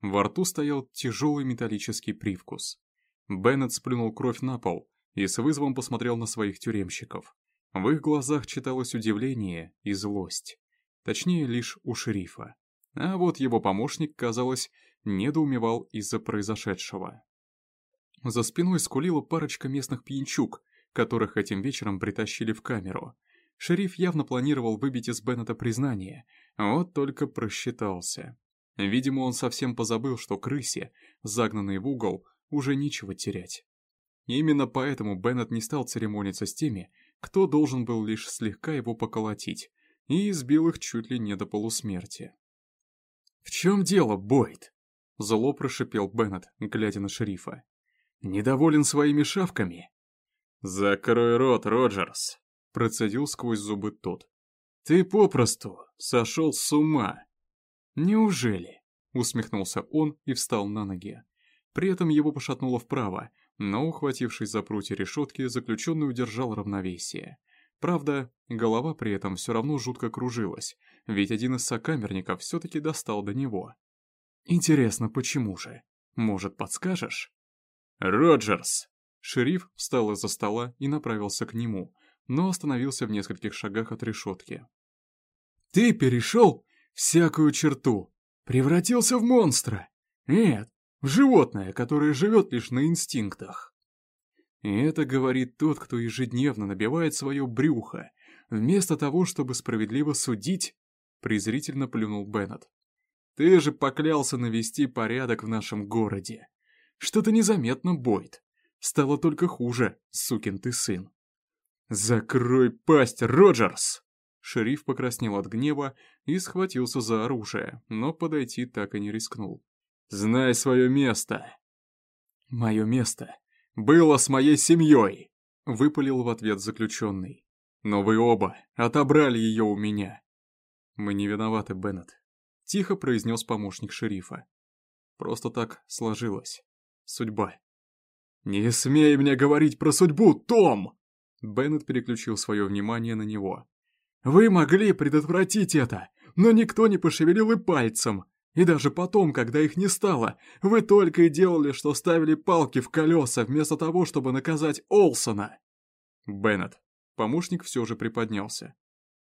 Во рту стоял тяжелый металлический привкус. Беннет сплюнул кровь на пол и с вызовом посмотрел на своих тюремщиков. В их глазах читалось удивление и злость. Точнее, лишь у шерифа. А вот его помощник, казалось, недоумевал из-за произошедшего. За спиной скулила парочка местных пьянчук, которых этим вечером притащили в камеру. Шериф явно планировал выбить из Беннета признание, вот только просчитался. Видимо, он совсем позабыл, что крысе, загнанной в угол, уже нечего терять. Именно поэтому Беннет не стал церемониться с теми, кто должен был лишь слегка его поколотить, и избил их чуть ли не до полусмерти. «В чем дело, Бойд?» — зло прошипел Беннет, глядя на шерифа. «Недоволен своими шавками?» «Закрой рот, Роджерс!» — процедил сквозь зубы тот. «Ты попросту сошел с ума!» «Неужели?» — усмехнулся он и встал на ноги. При этом его пошатнуло вправо, но, ухватившись за прутья решетки, заключенный удержал равновесие. Правда, голова при этом все равно жутко кружилась, ведь один из сокамерников все-таки достал до него. Интересно, почему же? Может, подскажешь? «Роджерс!» Шериф встал из-за стола и направился к нему, но остановился в нескольких шагах от решетки. «Ты перешел всякую черту, превратился в монстра. Нет, в животное, которое живет лишь на инстинктах. И это говорит тот, кто ежедневно набивает свое брюхо, вместо того, чтобы справедливо судить, презрительно плюнул Беннет. Ты же поклялся навести порядок в нашем городе. Что-то незаметно, Бойд. Стало только хуже, сукин ты сын. «Закрой пасть, Роджерс!» Шериф покраснел от гнева и схватился за оружие, но подойти так и не рискнул. «Знай свое место!» «Мое место было с моей семьей!» — выпалил в ответ заключенный. «Но вы оба отобрали ее у меня!» «Мы не виноваты, Беннет», — тихо произнес помощник шерифа. «Просто так сложилось. Судьба». «Не смей мне говорить про судьбу, Том!» Беннет переключил свое внимание на него. «Вы могли предотвратить это, но никто не пошевелил и пальцем. И даже потом, когда их не стало, вы только и делали, что ставили палки в колеса, вместо того, чтобы наказать Олсона!» Беннет. Помощник все же приподнялся.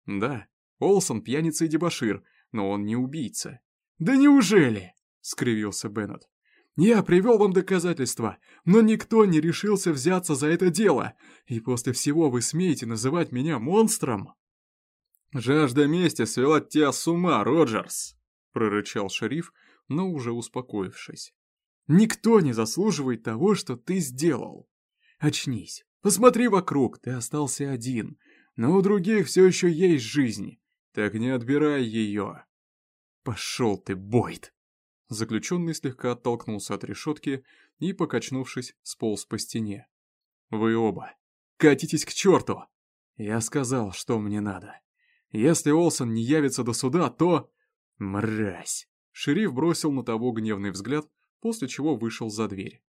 «Да, Олсон пьяница и дебошир, но он не убийца». «Да неужели?» — скривился Беннет. Я привел вам доказательства, но никто не решился взяться за это дело, и после всего вы смеете называть меня монстром?» «Жажда мести свела тебя с ума, Роджерс!» — прорычал шериф, но уже успокоившись. «Никто не заслуживает того, что ты сделал. Очнись, посмотри вокруг, ты остался один, но у других все еще есть жизнь, так не отбирай ее». «Пошел ты, Бойд!» Заключенный слегка оттолкнулся от решетки и, покачнувшись, сполз по стене. «Вы оба! Катитесь к черту! Я сказал, что мне надо. Если Олсон не явится до суда, то... Мразь!» Шериф бросил на того гневный взгляд, после чего вышел за дверь.